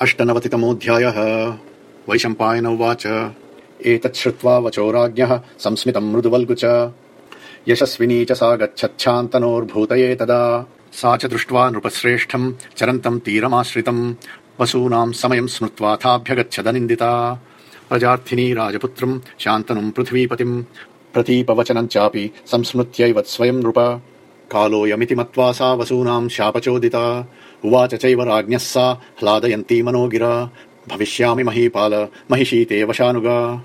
अष्टनवतितमोऽध्यायः। वैशम्पायन उवाच। एतत् श्रुत्वा वचो राज्ञः, संस्मितम् मृदुवल्गु च यशस्विनी च सा गच्छच्छान्तनोर्भूतये तदा। सा च दृष्ट्वा नृपश्रेष्ठम्, चरन्तम् तीरमाश्रितम्। वसूनाम् समयम् स्मृत्वाथाभ्यगच्छदनिन्दिता प्रजार्थिनी राजपुत्रम्, शान्तनुम् पृथ्वीपतिम्। प्रतीपवचनम् चापि संस्मृत्यैव स्वयम् नृप। कालोऽयमिति मत्वा सा वसूनाम् शापचोदिता। उवाच चैव राज्ञः सा ह्लादयन्ती मनो गिरा भविष्यामि महीपाल, महिषीते वशानुगा।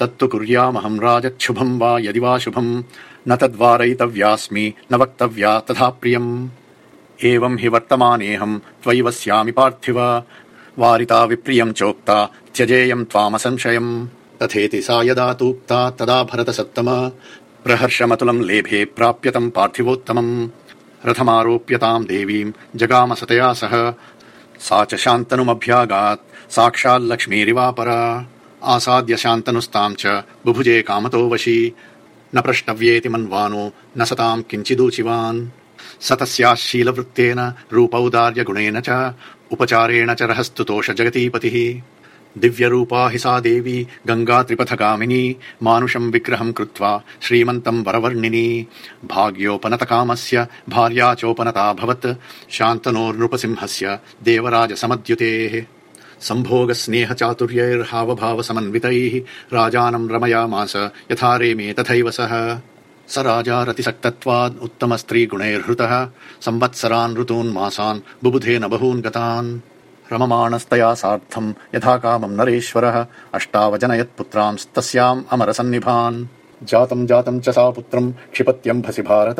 तत्तु कुर्यामहम् राजच्छुभम् वा यदि वा शुभम् न तद्वारयितव्यास्मि, न वक्तव्या तथा प्रियम्। एवम् हि वर्तमानेऽहम् त्वयि वस्यामि पार्थिव। वारिता विप्रियम् चोक्ता त्यजेयम् त्वामसंशयम्। तथेति सा यदा तूक्ता, तदा भरत सत्तम प्रहर्षमतुलम् लेभे प्राप्यतम् पार्थिवोत्तमम्। रथमारोप्यताम् देवीम् जगाम सतया सह। सा च शान्तनुमभ्यागात् साक्षाल्लक्ष्मीरिवापरा आसाद्य शान्तनुस्ताम् च बुभुजे कामतो वशी न प्रष्टव्येति मन्वानो, न सताम् किञ्चिदूचिवान्। स तस्याः शीलवृत्तेन रूपौदार्यगुणेन च, उपचारेण च रहस्तुतोष जगतीपतिः दिव्यरूपा हि सा देवी गङ्गा त्रिपथगामिनी मानुषम् विग्रहम् कृत्वा श्रीमन्तम् वरवर्णिनी। भाग्योपनतकामस्य भार्या चोपनताभवत् शान्तनोर्नृपसिंहस्य, देवराजसमद्युतेः। समन्वितैः राजानम् रमयामास यथा रेमे तथैव सः। स राजा रतिसक्तत्वाद् स्त्रीगुणैर्हृतः संवत्सरान् ऋतून् मासान् बुबुधे न बहून् गतान्। रममाणस्तया सार्धम् यथा कामम् नरेश्वरः। अष्टावजनयत् पुत्रांस्तस्याम् अमरसन्निभान्। जातम् जातम् च सा पुत्रम् क्षिपत्यम्भसि भारत।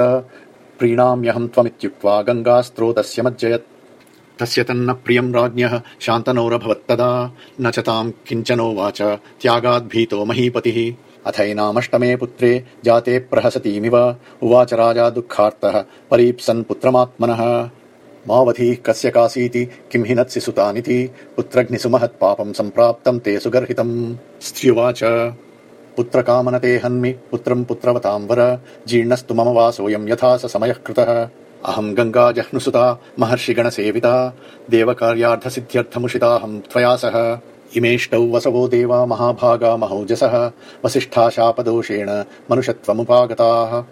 प्रीणाम्यहम् त्वमित्युक्त्वा गङ्गास्त्रोतस्य मज्जयत्। तस्य तन्न प्रियम् राज्ञः शान्तनोरभवत्तदा। न च ताम् किञ्चनोवाच त्यागाद्भीतो महीपतिः। अथैनामष्टमे पुत्रे जाते प्रहसतीमिव। उवाच राजा दुःखार्तः। परीप्सन् पुत्रमात्मनः। मावधिः कस्य कासीति, किं हि नत्सि सुतानिति पुत्रघ्निसु महत्पापम् सम्प्राप्तम् ते सुगर्हितम्। स्त्र्युवाच पुत्रकामनते हन्मि पुत्रम् पुत्रवताम् वर जीर्णस्तु मम वासोऽयम् यथा स समयः कृतः। अहम् गङ्गा जह्नुसुता महर्षिगणसेविता देवकार्यार्थसिद्ध्यर्थमुषिताहम् त्वया सह। इमेष्टौ वसवो देवा महाभागा महौजसः, वसिष्ठा शापदोषेण मनुषत्वमुपागताः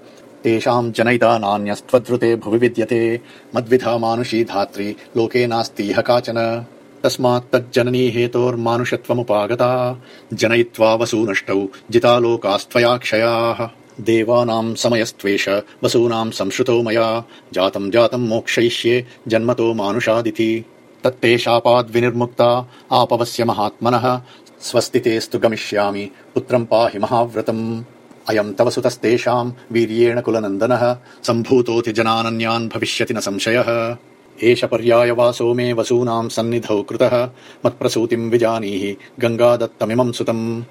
तेषाम् जनयिता नान्यस्त्वद्रुते भुवि विद्यते। मद्विधा मानुषी धात्री, लोके नास्तीह काचन। तस्मात् तज्जननी हेतोर्मानुषत्वमुपागता। जनयित्वा वसूनष्टौ, जिता लोकास्त्वया क्षयाः। देवानाम् समयस्त्वेष, वसूनाम् संश्रुतो मया। जातम् जातम् मोक्षयिष्ये, जन्मतो मानुषादिति तत्ते शापाद्विनिर्मुक्ता आपवस्य महात्मनः। स्वस्तितेस्तु गमिष्यामि, पुत्रम् पाहि महाव्रतम्। अयम् तव सुतस्तेषाम् वीर्येण कुलनन्दनः सम्भूतोऽति जनानन्यान् भविष्यति न संशयः। एष पर्यायवासो मे वसूनाम् सन्निधौ कृतः मत्प्रसूतिम् विजानीहि गङ्गादत्तमिमम् सुतम्।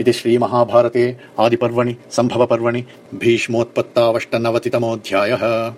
इति श्रीमहाभारते आदिपर्वणि सम्भवपर्वणि भीष्मोत्पत्तावष्टनवतितमोऽध्यायः